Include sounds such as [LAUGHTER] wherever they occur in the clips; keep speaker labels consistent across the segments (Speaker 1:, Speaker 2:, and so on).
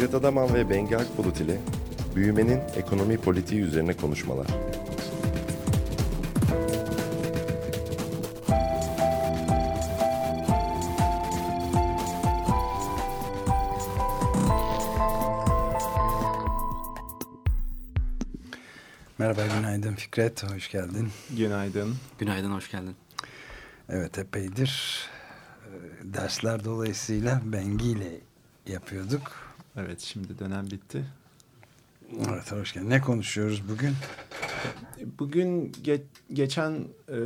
Speaker 1: Fikret Adaman ve Bengi Akbulut ile büyümenin ekonomi politiği üzerine konuşmalar.
Speaker 2: Merhaba, günaydın Fikret, hoş geldin.
Speaker 3: Günaydın.
Speaker 4: Günaydın, hoş geldin.
Speaker 2: Evet, epeydir e, dersler dolayısıyla Bengi ile yapıyorduk.
Speaker 3: Evet, şimdi dönem bitti.
Speaker 2: Evet, hoş geldin. Ne konuşuyoruz bugün?
Speaker 3: Bugün ge geçen e,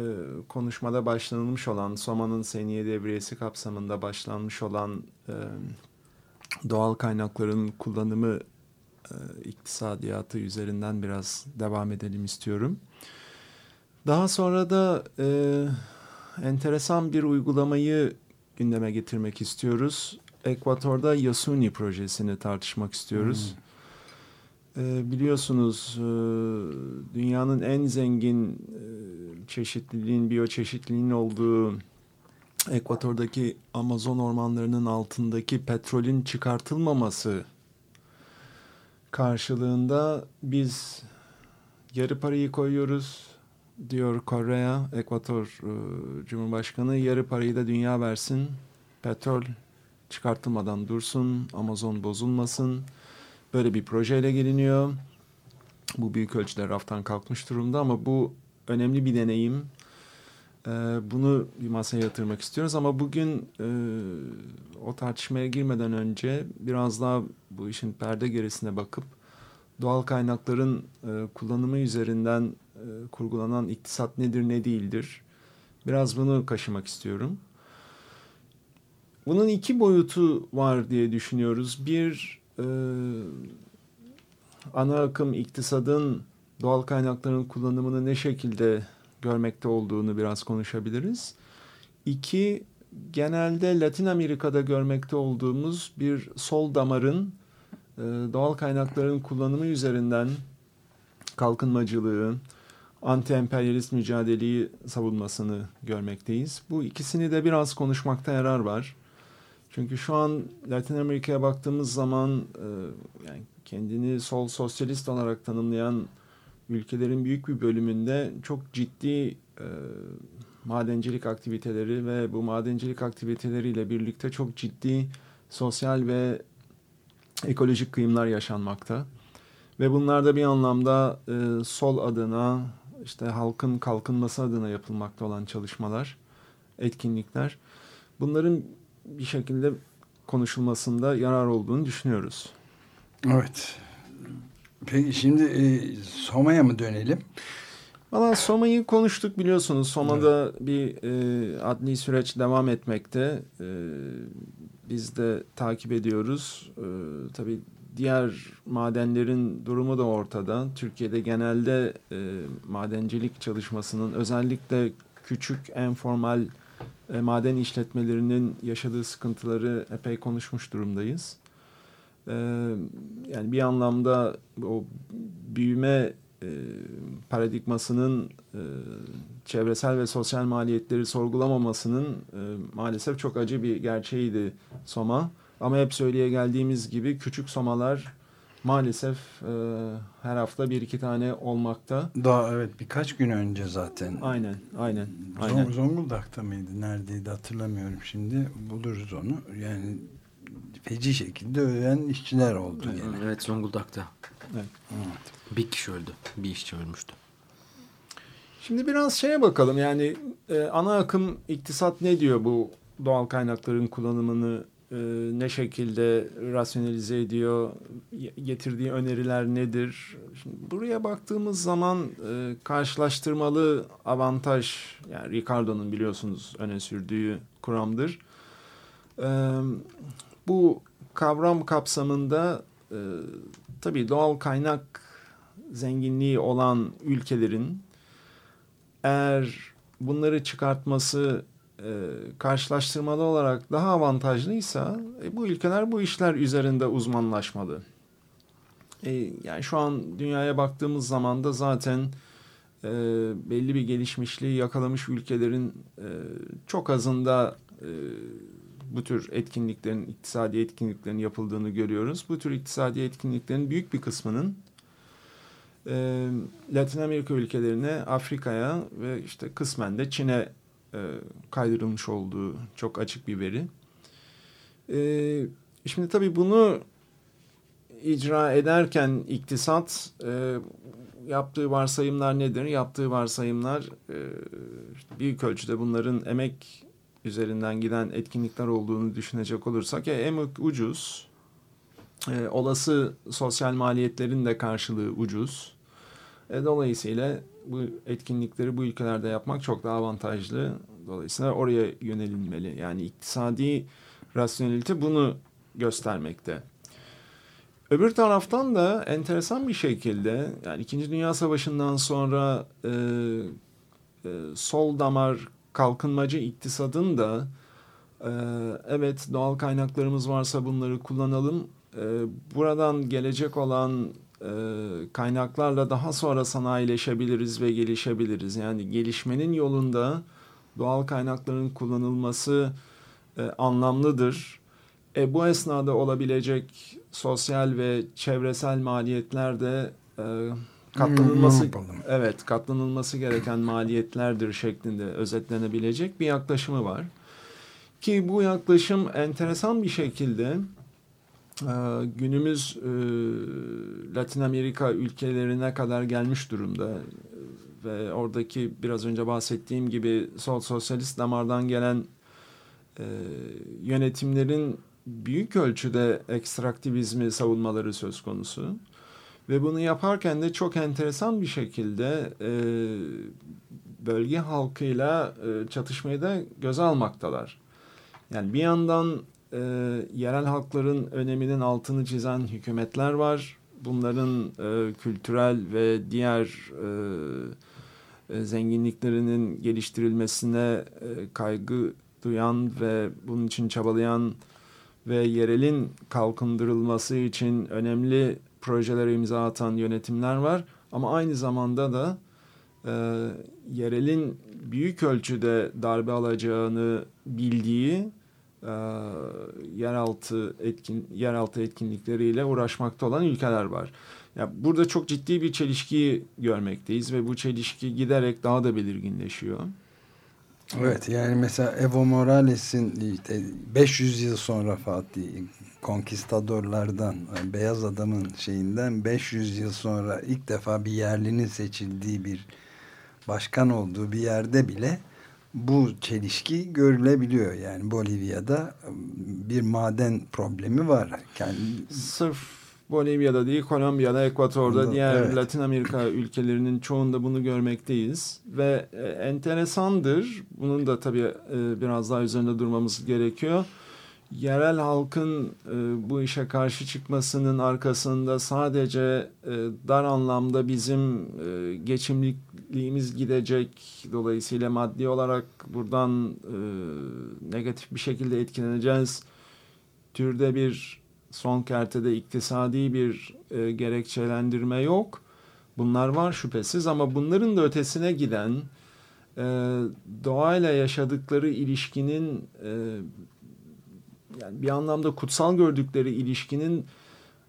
Speaker 3: konuşmada başlanılmış olan Soma'nın seniye devriyesi kapsamında başlanmış olan e, doğal kaynakların kullanımı e, iktisadiyatı üzerinden biraz devam edelim istiyorum. Daha sonra da e, enteresan bir uygulamayı gündeme getirmek istiyoruz. Ekvator'da Yasuni projesini tartışmak istiyoruz. Hmm. E, biliyorsunuz e, dünyanın en zengin e, çeşitliliğin, biyoçeşitliliğin olduğu Ekvator'daki Amazon ormanlarının altındaki petrolün çıkartılmaması karşılığında biz yarı parayı koyuyoruz diyor Korea, Ekvator e, Cumhurbaşkanı. Yarı parayı da dünya versin. Petrol çıkartılmadan dursun, Amazon bozulmasın. Böyle bir projeyle geliniyor. Bu büyük ölçüde raftan kalkmış durumda ama bu önemli bir deneyim. Ee, bunu bir masaya yatırmak istiyoruz ama bugün e, o tartışmaya girmeden önce biraz daha bu işin perde gerisine bakıp doğal kaynakların e, kullanımı üzerinden e, kurgulanan iktisat nedir ne değildir biraz bunu kaşımak istiyorum. Bunun iki boyutu var diye düşünüyoruz. Bir e, ana akım iktisadın doğal kaynakların kullanımını ne şekilde görmekte olduğunu biraz konuşabiliriz. İki, genelde Latin Amerika'da görmekte olduğumuz bir sol damarın e, doğal kaynakların kullanımı üzerinden kalkınmacılığı, anti-emperyalist mücadeleyi savunmasını görmekteyiz. Bu ikisini de biraz konuşmakta yarar var. Çünkü şu an Latin Amerika'ya baktığımız zaman e, yani kendini sol sosyalist olarak tanımlayan ülkelerin büyük bir bölümünde çok ciddi e, madencilik aktiviteleri ve bu madencilik aktiviteleriyle birlikte çok ciddi sosyal ve ekolojik kıyımlar yaşanmakta. Ve bunlar da bir anlamda e, sol adına, işte halkın kalkınması adına yapılmakta olan çalışmalar, etkinlikler. Bunların bir şekilde konuşulmasında yarar olduğunu düşünüyoruz.
Speaker 2: Evet. Peki şimdi e, Soma'ya mı dönelim?
Speaker 3: Valla Soma'yı konuştuk biliyorsunuz. Soma'da evet. bir e, adli süreç devam etmekte. E, biz de takip ediyoruz. E, tabii diğer madenlerin durumu da ortada. Türkiye'de genelde e, madencilik çalışmasının özellikle küçük informal e, maden işletmelerinin yaşadığı sıkıntıları epey konuşmuş durumdayız. E, yani bir anlamda o büyüme e, paradigmasının e, çevresel ve sosyal maliyetleri sorgulamamasının e, maalesef çok acı bir gerçeğiydi Soma. Ama hep söyleye geldiğimiz gibi küçük Somalar maalesef e, her hafta bir iki tane olmakta.
Speaker 2: Daha evet birkaç gün önce zaten.
Speaker 3: Aynen, aynen. aynen.
Speaker 2: Zonguldak'ta mıydı? Neredeydi hatırlamıyorum şimdi. Buluruz onu. Yani feci şekilde ölen işçiler oldu.
Speaker 4: Evet,
Speaker 2: yani.
Speaker 4: evet Zonguldak'ta.
Speaker 3: Evet.
Speaker 4: evet. Bir kişi öldü. Bir işçi ölmüştü.
Speaker 3: Şimdi biraz şeye bakalım yani e, ana akım iktisat ne diyor bu doğal kaynakların kullanımını e, ne şekilde rasyonelize ediyor, getirdiği öneriler nedir? Şimdi buraya baktığımız zaman e, karşılaştırmalı avantaj, yani Ricardo'nun biliyorsunuz öne sürdüğü kuramdır. E, bu kavram kapsamında e, tabii doğal kaynak zenginliği olan ülkelerin eğer bunları çıkartması e, karşılaştırmalı olarak daha avantajlıysa e, bu ülkeler bu işler üzerinde uzmanlaşmalı. E, yani şu an dünyaya baktığımız zaman da zaten e, belli bir gelişmişliği yakalamış ülkelerin e, çok azında e, bu tür etkinliklerin, iktisadi etkinliklerin yapıldığını görüyoruz. Bu tür iktisadi etkinliklerin büyük bir kısmının e, Latin Amerika ülkelerine, Afrika'ya ve işte kısmen de Çin'e e, kaydırılmış olduğu çok açık bir veri. E, şimdi tabii bunu icra ederken iktisat e, yaptığı varsayımlar nedir? Yaptığı varsayımlar e, işte büyük ölçüde bunların emek üzerinden giden etkinlikler olduğunu düşünecek olursak ya emek ucuz, e, olası sosyal maliyetlerin de karşılığı ucuz. E, dolayısıyla bu etkinlikleri bu ülkelerde yapmak çok daha avantajlı. Dolayısıyla oraya yönelilmeli. Yani iktisadi rasyonelite bunu göstermekte. Öbür taraftan da enteresan bir şekilde yani İkinci Dünya Savaşı'ndan sonra e, e, sol damar kalkınmacı iktisadın da e, evet doğal kaynaklarımız varsa bunları kullanalım. E, buradan gelecek olan kaynaklarla daha sonra sanayileşebiliriz ve gelişebiliriz. Yani gelişmenin yolunda doğal kaynakların kullanılması e, anlamlıdır. E, bu esnada olabilecek sosyal ve çevresel maliyetler de e, katlanılması
Speaker 2: Hmm,
Speaker 3: evet katlanılması gereken maliyetlerdir şeklinde özetlenebilecek bir yaklaşımı var. Ki bu yaklaşım enteresan bir şekilde e, günümüz e, Latin Amerika ülkelerine kadar gelmiş durumda ve oradaki biraz önce bahsettiğim gibi sol sosyalist damardan gelen e, yönetimlerin büyük ölçüde ekstraktivizmi savunmaları söz konusu. Ve bunu yaparken de çok enteresan bir şekilde e, bölge halkıyla çatışmayı da göze almaktalar. Yani bir yandan e, yerel halkların öneminin altını çizen hükümetler var. Bunların e, kültürel ve diğer e, e, zenginliklerinin geliştirilmesine e, kaygı duyan ve bunun için çabalayan ve yerelin kalkındırılması için önemli projelere imza atan yönetimler var. Ama aynı zamanda da e, yerelin büyük ölçüde darbe alacağını bildiği e, yeraltı etkin yeraltı etkinlikleriyle uğraşmakta olan ülkeler var. Ya burada çok ciddi bir çelişki görmekteyiz ve bu çelişki giderek daha da belirginleşiyor.
Speaker 2: Evet yani mesela Evo Morales'in işte 500 yıl sonra Fatih konkistadorlardan beyaz adamın şeyinden 500 yıl sonra ilk defa bir yerlinin seçildiği bir başkan olduğu bir yerde bile bu çelişki görülebiliyor. Yani Bolivya'da bir maden problemi var. Kendi...
Speaker 3: Sırf Bolivya'da değil, Kolombiya'da, Ekvator'da,
Speaker 2: Onda,
Speaker 3: diğer
Speaker 2: evet.
Speaker 3: Latin Amerika [CLEARS THROAT] ülkelerinin çoğunda bunu görmekteyiz. Ve e, enteresandır, bunun da tabii e, biraz daha üzerinde durmamız gerekiyor. Yerel halkın e, bu işe karşı çıkmasının arkasında sadece e, dar anlamda bizim e, geçimliliğimiz gidecek, dolayısıyla maddi olarak buradan e, negatif bir şekilde etkileneceğiz türde bir son kertede iktisadi bir e, gerekçelendirme yok. Bunlar var şüphesiz ama bunların da ötesine giden e, doğayla yaşadıkları ilişkinin e, yani bir anlamda kutsal gördükleri ilişkinin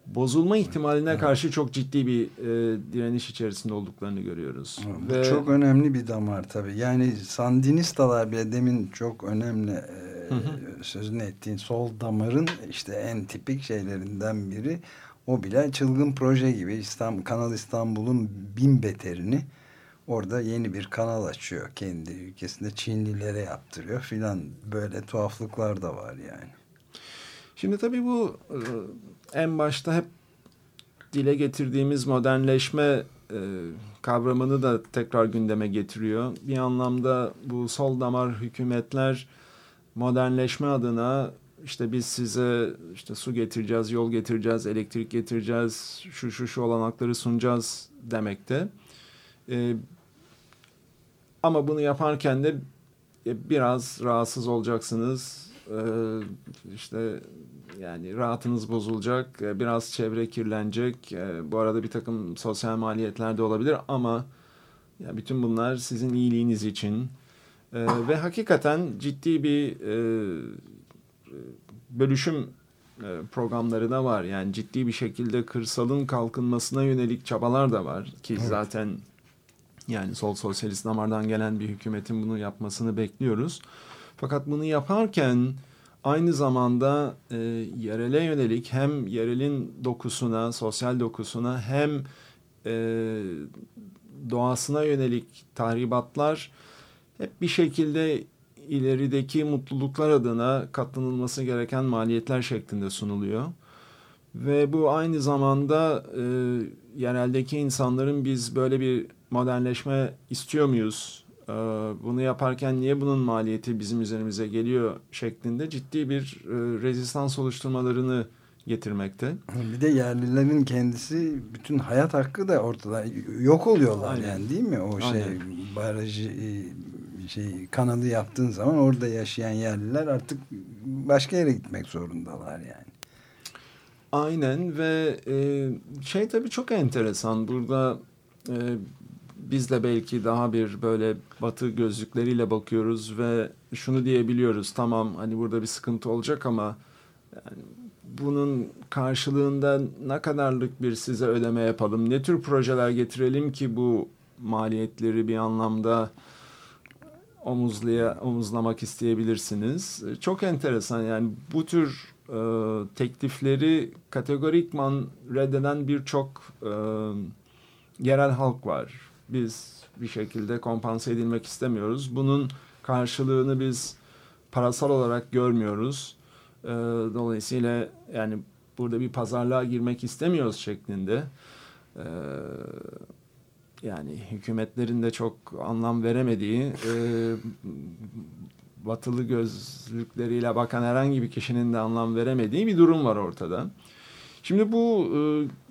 Speaker 3: bozulma ihtimaline karşı çok ciddi bir e, direniş içerisinde olduklarını görüyoruz.
Speaker 2: Bu
Speaker 3: Ve
Speaker 2: çok önemli bir damar tabii. Yani Sandinistalar bile demin çok önemli e,
Speaker 3: Hı hı.
Speaker 2: sözünü ettiğin sol damarın işte en tipik şeylerinden biri. O bile çılgın proje gibi İstanbul, Kanal İstanbul'un bin beterini orada yeni bir kanal açıyor kendi ülkesinde Çinlilere yaptırıyor filan böyle tuhaflıklar da var yani.
Speaker 3: Şimdi tabii bu e, en başta hep dile getirdiğimiz modernleşme e, kavramını da tekrar gündeme getiriyor. Bir anlamda bu sol damar hükümetler modernleşme adına işte biz size işte su getireceğiz, yol getireceğiz, elektrik getireceğiz, şu şu şu olanakları sunacağız demekte. E, ama bunu yaparken de e, biraz rahatsız olacaksınız. E, işte yani rahatınız bozulacak, e, biraz çevre kirlenecek. E, Bu arada bir takım sosyal maliyetler de olabilir ama ya bütün bunlar sizin iyiliğiniz için. E, ve hakikaten ciddi bir e, bölüşüm programları da var. Yani ciddi bir şekilde kırsalın kalkınmasına yönelik çabalar da var ki
Speaker 2: Evet.
Speaker 3: zaten yani sol sosyalist damardan gelen bir hükümetin bunu yapmasını bekliyoruz. Fakat bunu yaparken aynı zamanda e, yerele yönelik hem yerelin dokusuna, sosyal dokusuna hem e, doğasına yönelik tahribatlar hep bir şekilde ilerideki mutluluklar adına katlanılması gereken maliyetler şeklinde sunuluyor. Ve bu aynı zamanda e, yereldeki insanların biz böyle bir modernleşme istiyor muyuz? E, bunu yaparken niye bunun maliyeti bizim üzerimize geliyor şeklinde ciddi bir e, rezistans oluşturmalarını getirmekte. [LAUGHS]
Speaker 2: Bir de yerlilerin kendisi bütün hayat hakkı da ortada yok oluyorlar
Speaker 3: Aynen.
Speaker 2: yani değil mi? O şey
Speaker 3: Aynen.
Speaker 2: barajı e, şey kanalı yaptığın zaman orada yaşayan yerliler artık başka yere gitmek zorundalar yani.
Speaker 3: Aynen ve e, şey tabii çok enteresan burada e, biz de belki daha bir böyle batı gözlükleriyle bakıyoruz ve şunu diyebiliyoruz tamam hani burada bir sıkıntı olacak ama yani bunun karşılığında ne kadarlık bir size ödeme yapalım ne tür projeler getirelim ki bu maliyetleri bir anlamda omuzlaya omuzlamak isteyebilirsiniz. Çok enteresan yani bu tür e, teklifleri kategorikman reddeden birçok e, yerel halk var. Biz bir şekilde kompanse edilmek istemiyoruz. Bunun karşılığını biz parasal olarak görmüyoruz. E, dolayısıyla yani burada bir pazarlığa girmek istemiyoruz şeklinde. E, yani hükümetlerin de çok anlam veremediği e, batılı gözlükleriyle bakan herhangi bir kişinin de anlam veremediği bir durum var ortada. Şimdi bu e,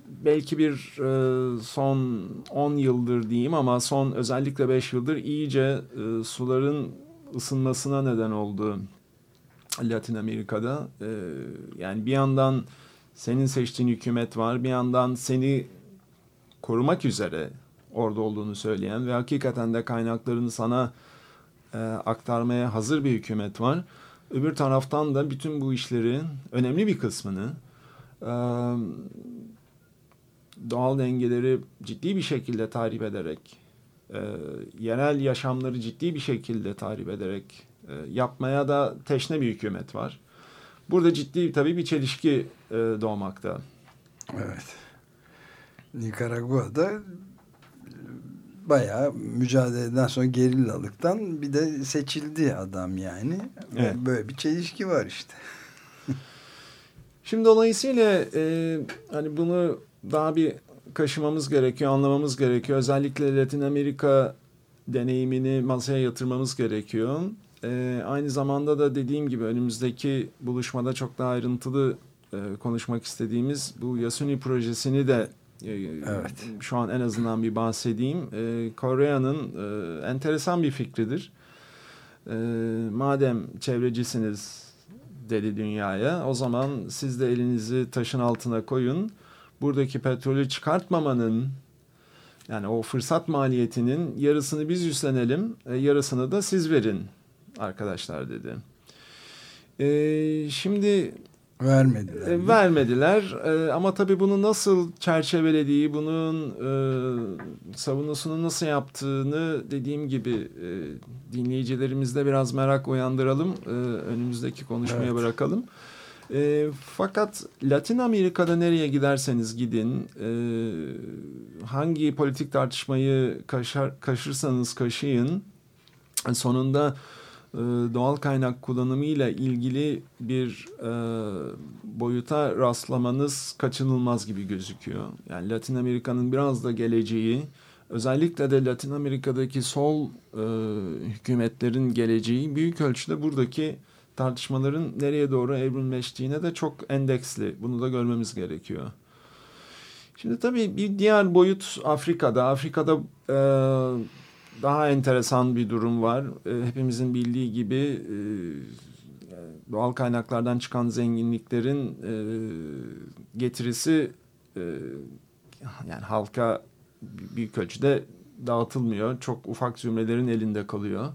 Speaker 3: belki bir e, son 10 yıldır diyeyim ama son özellikle 5 yıldır iyice e, suların ısınmasına neden oldu Latin Amerika'da. E, yani bir yandan senin seçtiğin hükümet var, bir yandan seni korumak üzere orada olduğunu söyleyen ve hakikaten de kaynaklarını sana e, aktarmaya hazır bir hükümet var. Öbür taraftan da bütün bu işlerin önemli bir kısmını e, doğal dengeleri ciddi bir şekilde tahrip ederek, e, yerel yaşamları ciddi bir şekilde tahrip ederek e, yapmaya da teşne bir hükümet var. Burada ciddi tabii bir çelişki e, doğmakta.
Speaker 2: Evet. Nikaragua'da bayağı mücadeleden sonra gerillalıktan bir de seçildi adam yani.
Speaker 3: Evet.
Speaker 2: Böyle bir çelişki var işte.
Speaker 3: Şimdi dolayısıyla e, hani bunu daha bir kaşımamız gerekiyor, anlamamız gerekiyor. Özellikle Latin Amerika deneyimini masaya yatırmamız gerekiyor. E, aynı zamanda da dediğim gibi önümüzdeki buluşmada çok daha ayrıntılı e, konuşmak istediğimiz bu Yasuni projesini de e,
Speaker 2: Evet.
Speaker 3: şu an en azından bir bahsedeyim. E, Korea'nın e, enteresan bir fikridir. E, madem çevrecisiniz dedi dünyaya. O zaman siz de elinizi taşın altına koyun. Buradaki petrolü çıkartmamanın yani o fırsat maliyetinin yarısını biz üstlenelim, e, yarısını da siz verin arkadaşlar dedi. E, şimdi
Speaker 2: Vermediler.
Speaker 3: e, vermediler E, ama tabii bunu nasıl çerçevelediği, bunun e, savunusunu nasıl yaptığını dediğim gibi e, dinleyicilerimizde biraz merak uyandıralım. E, önümüzdeki konuşmaya
Speaker 2: Evet.
Speaker 3: bırakalım. E, fakat Latin Amerika'da nereye giderseniz gidin, e, hangi politik tartışmayı kaşar, kaşırsanız kaşıyın, sonunda e, doğal kaynak kullanımıyla ilgili bir e, boyuta rastlamanız kaçınılmaz gibi gözüküyor. Yani Latin Amerika'nın biraz da geleceği, özellikle de Latin Amerika'daki sol e, hükümetlerin geleceği büyük ölçüde buradaki tartışmaların nereye doğru evrimleştiğine de çok endeksli. Bunu da görmemiz gerekiyor. Şimdi tabii bir diğer boyut Afrika'da. Afrika'da e, daha enteresan bir durum var. E, hepimizin bildiği gibi e, doğal kaynaklardan çıkan zenginliklerin e, getirisi e, yani halka büyük ölçüde dağıtılmıyor. Çok ufak zümrelerin elinde kalıyor.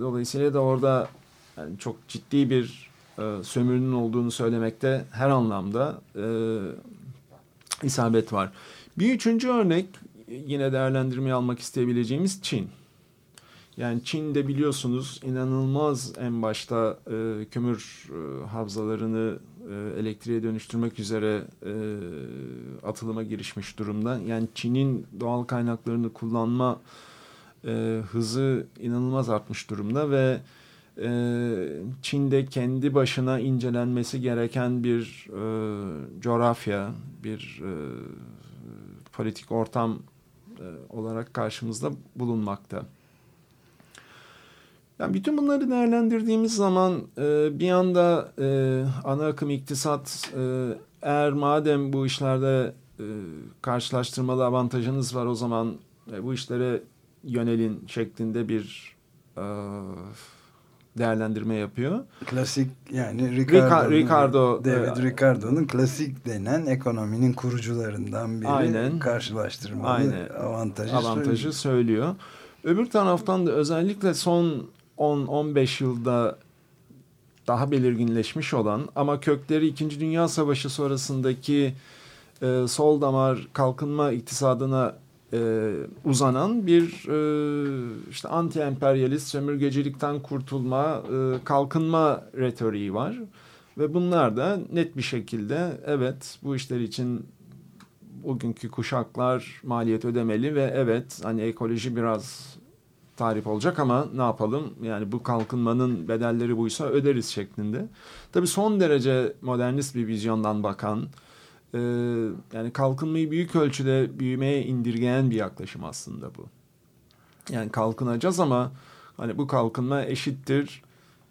Speaker 3: Dolayısıyla da orada yani çok ciddi bir e, e, sömürünün olduğunu söylemekte her anlamda e, isabet var. Bir üçüncü örnek yine değerlendirmeye almak isteyebileceğimiz Çin. Yani Çin'de biliyorsunuz inanılmaz en başta e, kömür e, havzalarını e, elektriğe dönüştürmek üzere e, atılıma girişmiş durumda. Yani Çin'in doğal kaynaklarını kullanma e, hızı inanılmaz artmış durumda ve e, Çin'de kendi başına incelenmesi gereken bir e, coğrafya, bir e, politik ortam e, olarak karşımızda bulunmakta. Yani bütün bunları değerlendirdiğimiz zaman e, bir anda e, ana akım iktisat e, eğer madem bu işlerde e, karşılaştırmalı avantajınız var o zaman e, bu işlere yönelin şeklinde bir e, değerlendirme yapıyor.
Speaker 2: Klasik yani Ricardo,
Speaker 3: Ricardo
Speaker 2: David
Speaker 3: e,
Speaker 2: Ricardo'nun klasik denen ekonominin kurucularından biri
Speaker 3: Aynen.
Speaker 2: karşılaştırmalı
Speaker 3: Aynen.
Speaker 2: avantajı,
Speaker 3: avantajı söylüyor. Öbür taraftan da özellikle son 10-15 yılda daha belirginleşmiş olan ama kökleri 2. Dünya Savaşı sonrasındaki e, sol damar kalkınma iktisadına e, uzanan bir e, işte anti-emperyalist sömürgecilikten kurtulma, e, kalkınma retoriği var. Ve bunlar da net bir şekilde evet bu işler için bugünkü kuşaklar maliyet ödemeli ve evet hani ekoloji biraz tarif olacak ama ne yapalım yani bu kalkınmanın bedelleri buysa öderiz şeklinde. Tabii son derece modernist bir vizyondan bakan e, yani kalkınmayı büyük ölçüde büyümeye indirgeyen bir yaklaşım aslında bu. Yani kalkınacağız ama hani bu kalkınma eşittir,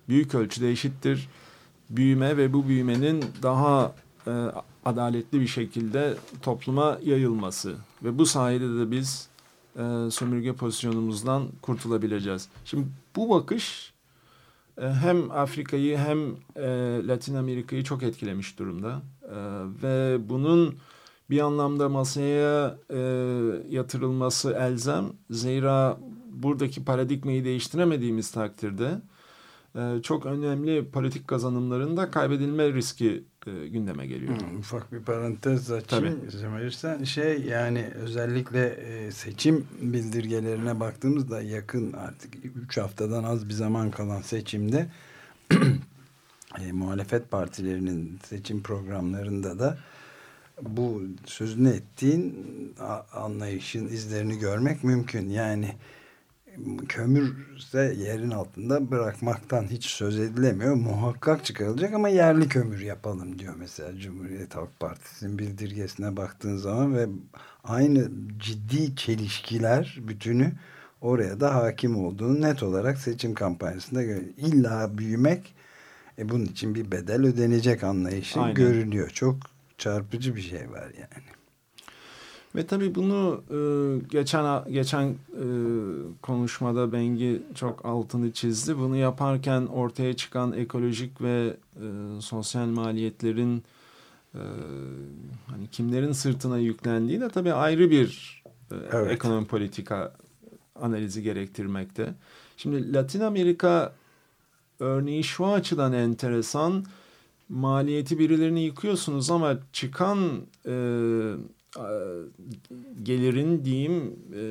Speaker 3: büyük ölçüde eşittir büyüme ve bu büyümenin daha e, adaletli bir şekilde topluma yayılması ve bu sayede de biz e, sömürge pozisyonumuzdan kurtulabileceğiz. Şimdi bu bakış hem Afrika'yı hem e, Latin Amerika'yı çok etkilemiş durumda e, ve bunun bir anlamda masaya e, yatırılması elzem. Zira buradaki paradigmayı değiştiremediğimiz takdirde e, çok önemli politik kazanımların da kaybedilme riski e, gündeme geliyor.
Speaker 2: Hmm, ufak bir parantez açayım izin verirsen. Şey yani özellikle e, seçim bildirgelerine baktığımızda yakın artık 3 haftadan az bir zaman kalan seçimde [CLEARS THROAT] e, muhalefet partilerinin seçim programlarında da bu sözünü ettiğin anlayışın izlerini görmek mümkün. Yani kömürse yerin altında bırakmaktan hiç söz edilemiyor. Muhakkak çıkarılacak ama yerli kömür yapalım diyor mesela Cumhuriyet Halk Partisi'nin bildirgesine baktığın zaman ve aynı ciddi çelişkiler bütünü oraya da hakim olduğunu net olarak seçim kampanyasında. İlla büyümek e bunun için bir bedel ödenecek anlayışı
Speaker 3: Aynen.
Speaker 2: görülüyor. Çok çarpıcı bir şey var yani.
Speaker 3: Ve tabii bunu e, geçen geçen e, konuşmada Bengi çok altını çizdi. Bunu yaparken ortaya çıkan ekolojik ve e, sosyal maliyetlerin e, hani kimlerin sırtına yüklendiği de tabii ayrı bir e,
Speaker 2: Evet.
Speaker 3: ekonomi politika analizi gerektirmekte. Şimdi Latin Amerika örneği şu açıdan enteresan. Maliyeti birilerini yıkıyorsunuz ama çıkan e, gelirin diyeyim e,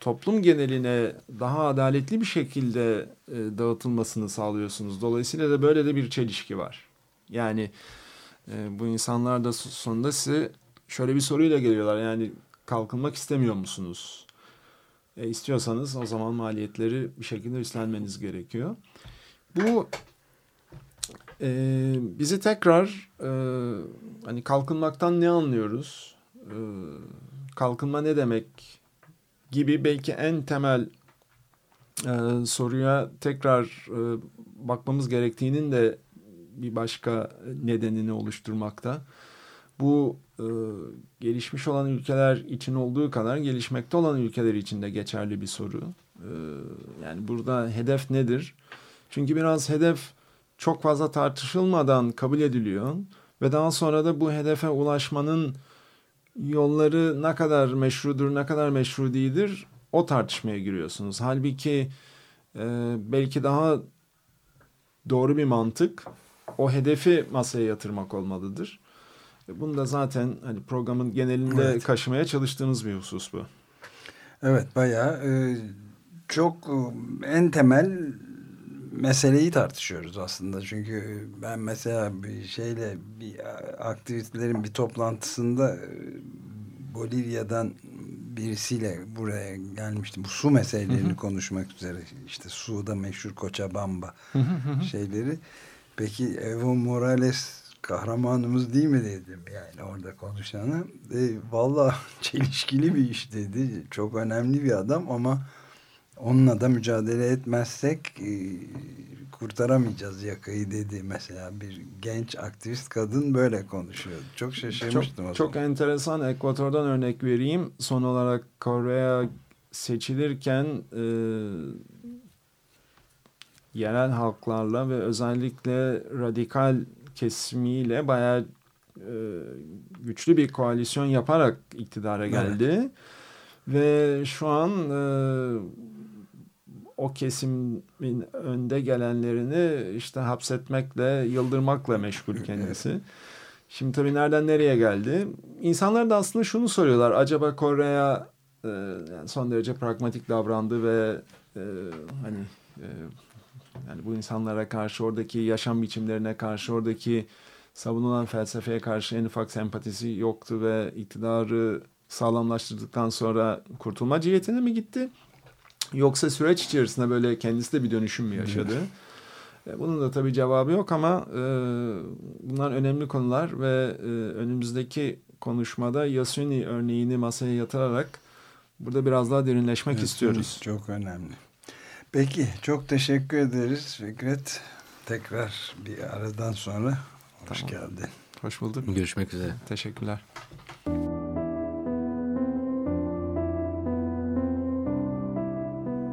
Speaker 3: toplum geneline daha adaletli bir şekilde e, dağıtılmasını sağlıyorsunuz. Dolayısıyla da böyle de bir çelişki var. Yani e, bu insanlar da sonunda size şöyle bir soruyla geliyorlar. Yani kalkınmak istemiyor musunuz? E, istiyorsanız o zaman maliyetleri bir şekilde üstlenmeniz gerekiyor. Bu e, bizi tekrar e, hani kalkınmaktan ne anlıyoruz? E, kalkınma ne demek gibi belki en temel e, soruya tekrar e, bakmamız gerektiğinin de bir başka nedenini oluşturmakta. Bu e, gelişmiş olan ülkeler için olduğu kadar gelişmekte olan ülkeler için de geçerli bir soru. E, yani burada hedef nedir? Çünkü biraz hedef çok fazla tartışılmadan kabul ediliyor ve daha sonra da bu hedefe ulaşmanın yolları ne kadar meşrudur, ne kadar meşru değildir o tartışmaya giriyorsunuz. Halbuki e, belki daha doğru bir mantık o hedefi masaya yatırmak olmalıdır. Bunu da zaten hani programın genelinde
Speaker 2: Evet.
Speaker 3: kaşımaya çalıştığımız bir husus bu.
Speaker 2: Evet bayağı e, çok e, en temel meseleyi tartışıyoruz aslında. Çünkü ben mesela bir şeyle bir aktivistlerin bir toplantısında e, Bolivya'dan birisiyle buraya gelmiştim. Bu su meselelerini konuşmak üzere. İşte suda meşhur Cochabamba şeyleri. Peki Evo Morales kahramanımız değil mi dedim yani orada konuşana. E, Valla [LAUGHS] çelişkili bir iş dedi. Çok önemli bir adam ama onunla da mücadele etmezsek e, kurtaramayacağız yakayı dedi. Mesela bir genç aktivist kadın böyle konuşuyor. Çok şaşırmıştım.
Speaker 3: Çok, çok enteresan. Ekvator'dan örnek vereyim. Son olarak Korea seçilirken e, yerel halklarla ve özellikle radikal kesimiyle bayağı e, güçlü bir koalisyon yaparak iktidara geldi. Ve şu an e, o kesimin önde gelenlerini işte hapsetmekle, yıldırmakla meşgul kendisi. Şimdi tabii nereden nereye geldi? İnsanlar da aslında şunu soruyorlar. Acaba Kore e, son derece pragmatik davrandı ve e, hani e, yani bu insanlara karşı oradaki yaşam biçimlerine karşı oradaki savunulan felsefeye karşı en ufak sempatisi yoktu ve iktidarı sağlamlaştırdıktan sonra kurtulma cihetine mi gitti? Yoksa süreç içerisinde böyle kendisi de bir dönüşüm mü yaşadı? E, Bunun da tabii cevabı yok ama e, bunlar önemli konular ve e, önümüzdeki konuşmada Yasuni örneğini masaya yatırarak burada biraz daha derinleşmek
Speaker 2: Evet,
Speaker 3: istiyoruz.
Speaker 2: Çok önemli. Peki çok teşekkür ederiz Fikret. Tekrar bir aradan sonra hoş
Speaker 3: Tamam.
Speaker 2: geldin.
Speaker 3: Hoş bulduk.
Speaker 4: Görüşmek üzere.
Speaker 3: Teşekkürler.